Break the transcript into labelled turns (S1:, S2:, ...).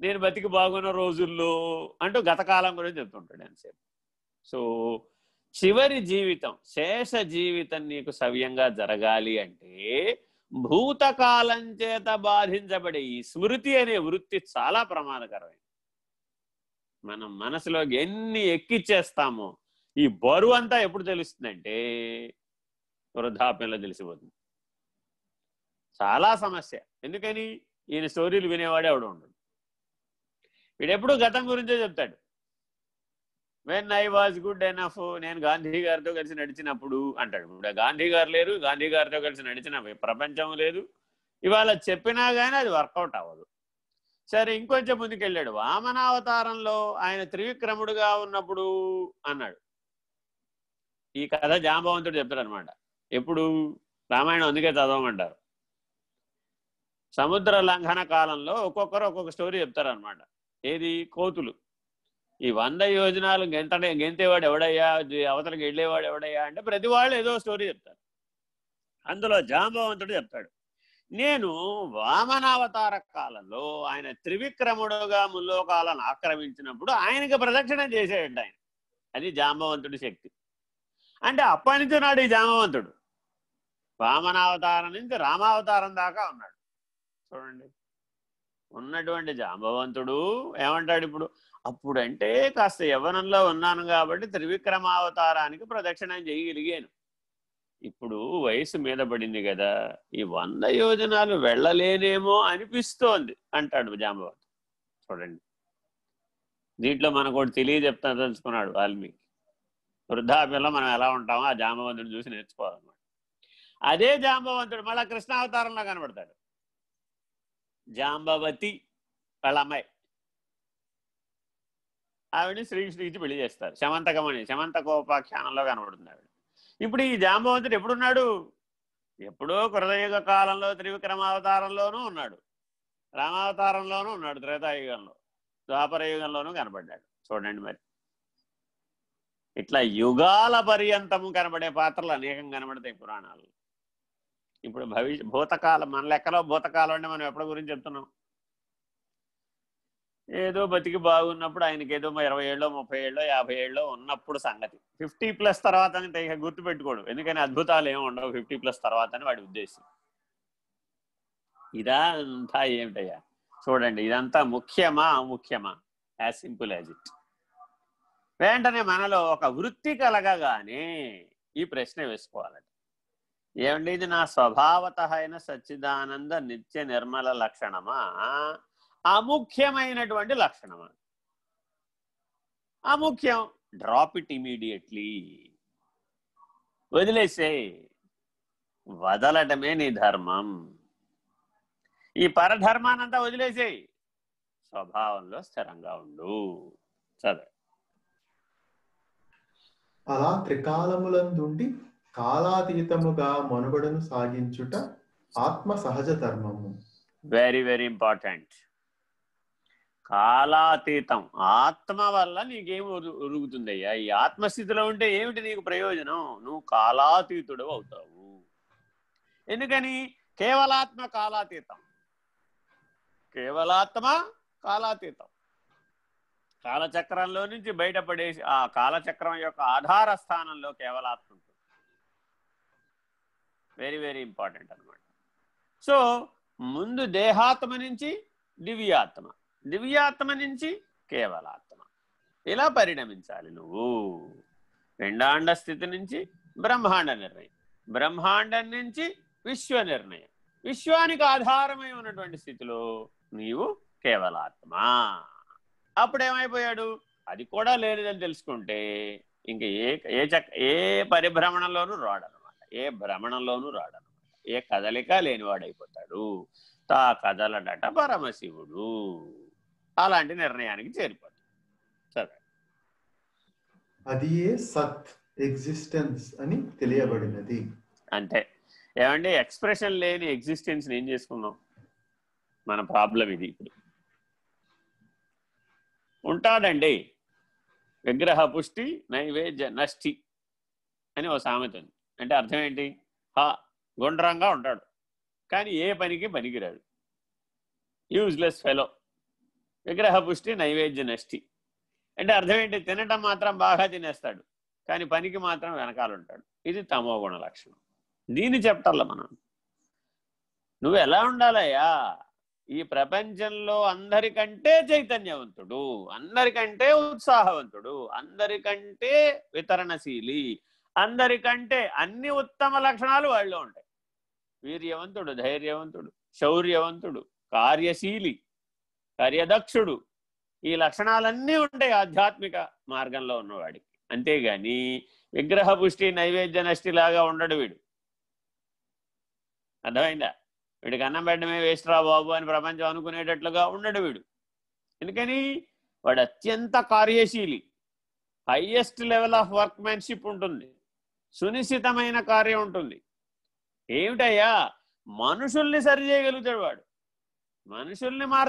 S1: నేను బతికి బాగున్న రోజుల్లో అంటూ గతకాలం గురించి చెప్తుంటాడు ఎంతసేపు. సో చివరి జీవితం శేష జీవితం నీకు సవ్యంగా జరగాలి అంటే భూతకాలం చేత బాధించబడే ఈ స్మృతి అనే వృత్తి చాలా ప్రమాదకరమైనది మనం మనసులో ఎన్ని ఎక్కిచ్చేస్తామో ఈ బరువు అంతా ఎప్పుడు తెలుస్తుందంటే వృద్ధాప్యంలో తెలిసిపోతుంది. చాలా సమస్య. ఎందుకని? ఈయన స్టోరీలు వినేవాడే ఎవడు ఉండడు. వీడెప్పుడు గతం గురించే చెప్తాడు. When I was good enough నేను గాంధీ గారితో కలిసి నడిచినప్పుడు అంటాడు. ఇప్పుడు గాంధీ గారు లేరు గాంధీ గారితో కలిసి నడిచిన ప్రపంచం లేదు. ఇవాళ చెప్పినా కానీ అది వర్కౌట్ అవ్వదు. సరే ఇంకొంచెం ముందుకెళ్ళాడు. వామనావతారంలో ఆయన త్రివిక్రముడుగా ఉన్నప్పుడు అన్నాడు. ఈ కథ జాంబవంతుడు చెప్తాడు అనమాట ఎప్పుడు రామాయణం అందుకే చదవమంటారు. సముద్ర లంఘన కాలంలో ఒక్కొక్కరు ఒక్కొక్క స్టోరీ చెప్తారనమాట ఏది? కోతులు. ఈ వంద యోజనాలు గెంత గెంతేవాడు ఎవడయ్యా? అవతలకి వెళ్ళేవాడు ఎవడయ్యా? అంటే ప్రతి వాళ్ళు ఏదో స్టోరీ చెప్తారు. అందులో జాంబవంతుడు చెప్తాడు. నేను వామనావతార కాలంలో ఆయన త్రివిక్రముడుగా ముల్లోకాలను ఆక్రమించినప్పుడు ఆయనకి ప్రదక్షిణ చేసేయండి ఆయన. అది జాంబవంతుడి శక్తి. అంటే అప్పటి నుంచి ఉన్నాడు ఈ జాంబవంతుడు. వామనావతారం నుంచి రామావతారం దాకా ఉన్నాడు. చూడండి. ఉన్నటువంటి జాంబవంతుడు ఏమంటాడు ఇప్పుడు? అప్పుడంటే కాస్త యవనంలో ఉన్నాను కాబట్టి త్రివిక్రమావతారానికి ప్రదక్షిణం చేయగలిగాను. ఇప్పుడు వయసు మీద పడింది కదా ఈ వంద యోజనాలు వెళ్ళలేనేమో అనిపిస్తోంది అంటాడు జాంబవంతుడు. చూడండి. దీంట్లో మనకు ఒకటి తెలియజెప్తా తెలుసుకున్నాడు వాల్మీకి. వృద్ధాప్యంలో మనం ఎలా ఉంటామో ఆ జాంబవంతుడు చూసి నేర్చుకోవాలన్నమాట. అదే జాంబవంతుడు మళ్ళా కృష్ణావతారంలో కనబడతాడు. జాంబవతి వాళ్ళ అమ్మాయి ఆవిడని శ్రీకృష్ణుడికి పెళ్ళి చేస్తారు. శమంతకమని శమంతకోపాఖ్యానంలో కనబడుతుంది ఆవిడ. ఇప్పుడు ఈ జాంబవంతుడు ఎప్పుడున్నాడు? ఎప్పుడో కృతయుగ కాలంలో త్రివిక్రమావతారంలోనూ ఉన్నాడు. రామావతారంలోనూ ఉన్నాడు త్రేతాయుగంలో ద్వాపరయుగంలోనూ కనబడ్డాడు. చూడండి మరి. ఇట్లా యుగాల పర్యంతము కనబడే పాత్రలు అనేకం కనబడతాయి పురాణాలు ఇప్పుడు భవిష్య భూతకాలం మన లెక్కలో భూతకాలం అంటే మనం ఎప్పటి గురించి చెప్తున్నాం? ఏదో బతికి బాగున్నప్పుడు ఆయనకి ఏదో ఇరవై ఏళ్ళో ముప్పై ఏళ్ళో యాభై ఏళ్ళో ఉన్నప్పుడు సంగతి. ఫిఫ్టీ ప్లస్ తర్వాత అని గుర్తు పెట్టుకోడు ఎందుకని అద్భుతాలు ఏమి ఉండవు ఫిఫ్టీ ప్లస్ తర్వాత అని వాడి ఉద్దేశం. ఇదా ఏమిటయ్యా? చూడండి ఇదంతా ముఖ్యమా అముఖ్యమా? As simple as it. వెంటనే మనలో ఒక వృత్తి కలగగానే ఈ ప్రశ్న వేసుకోవాలండి ఏమండి? ఇది నా స్వభావత అయిన సచ్చిదానంద నిత్య నిర్మల లక్షణమా? అముఖ్యమైనటువంటి లక్షణమా? అముఖ్యం. డ్రాప్ ఇట్ ఇమీడియట్లీ వదిలేసే. వదలటమే నీ ధర్మం. ఈ పరధర్మానంతా వదిలేసేయి స్వభావంలో స్థిరంగా ఉండు. చదవ.
S2: అలా త్రికాలములందుండి కాలాతీతముగా మనుగడను సాగించుట ఆత్మ సహజ ధర్మము.
S1: వెరీ వెరీ ఇంపార్టెంట్ కాలాతీతం. ఆత్మ వల్ల నీకేం ఉరుగుతుందయ్యా ఈ ఆత్మస్థితిలో ఉంటే ఏమిటి నీకు ప్రయోజనం? నువ్వు కాలాతీతుడు అవుతావు. ఎందుకని? కేవలాత్మ కాలాతీతం. కేవలాత్మ కాలాతీతం. కాలచక్రంలో నుంచి బయటపడేసి ఆ కాలచక్రం యొక్క ఆధార స్థానంలో కేవలాత్మ ఉంటుంది. వెరీ వెరీ ఇంపార్టెంట్ అనమాట సో ముందు దేహాత్మ నుంచి దివ్యాత్మ. దివ్యాత్మ నుంచి కేవలాత్మ. ఇలా పరిణమించాలి నువ్వు? పిండాండ స్థితి నుంచి బ్రహ్మాండ నిర్ణయం. బ్రహ్మాండం నుంచి విశ్వ నిర్ణయం. విశ్వానికి ఆధారమై ఉన్నటువంటి స్థితిలో నీవు కేవలాత్మ. అప్పుడేమైపోయాడు? అది కూడా లేనిదని తెలుసుకుంటే ఇంక ఏ ఏ చక్ ఏ పరిభ్రమణలోనూ రాడను. ఏ భ్రమణంలోనూ రాడనమాట. ఏ కదలిక లేనివాడైపోతాడు. తా కదలడట పరమశివుడు. అలాంటి నిర్ణయానికి చేరిపోతాడు. సరే.
S2: అది ఏ సత్ ఎగ్జిస్టెన్స్ అని తెలియబడినది.
S1: అంటే ఏమంటే ఎక్స్ప్రెషన్ లేని ఎగ్జిస్టెన్స్ ఏం చేసుకున్నాం మన ప్రాబ్లం ఇది ఇప్పుడు. ఉంటాడండి విగ్రహ పుష్టి నైవేద్య నష్టి అని ఒక సామెత ఉంది. అంటే అర్థం ఏంటి? హా గుండ్రంగా ఉంటాడు. కానీ ఏ పనికి పనికిరాడు. యూజ్లెస్ ఫెలో విగ్రహ పుష్టి నైవేద్య నష్టి అంటే అర్థం ఏంటి? తినటం మాత్రం బాగా తినేస్తాడు. కానీ పనికి మాత్రం వెనకాల ఉంటాడు. ఇది తమో గుణ లక్షణం. దీన్ని చెప్పటల్లా మనం. నువ్వు ఎలా ఉండాలయ్యా? ఈ ప్రపంచంలో అందరికంటే చైతన్యవంతుడు. అందరికంటే ఉత్సాహవంతుడు. అందరికంటే వితరణశీలి. అందరికంటే అన్ని ఉత్తమ లక్షణాలు వాళ్ళలో ఉంటాయి. వీర్యవంతుడు ధైర్యవంతుడు శౌర్యవంతుడు కార్యశీలి కార్యదక్షుడు. ఈ లక్షణాలన్నీ ఉంటాయి ఆధ్యాత్మిక మార్గంలో ఉన్నవాడికి. అంతేగాని విగ్రహ పుష్టి నైవేద్య నష్టి లాగా ఉండడు వీడు. అర్థమైందా? వీడికి అన్నం పెట్టడమే వేస్ట్రా బాబు అని ప్రపంచం అనుకునేటట్లుగా ఉండడు వీడు. ఎందుకని? వాడు అత్యంత కార్యశీలి. హయ్యెస్ట్ లెవెల్ ఆఫ్ వర్క్మెన్షిప్ ఉంటుంది. సునిశ్చితమైన కార్యం ఉంటుంది. ఏమిటయ్యా? మనుషుల్ని సరిచేయగలుగుతాడు వాడు. మనుషుల్ని మార్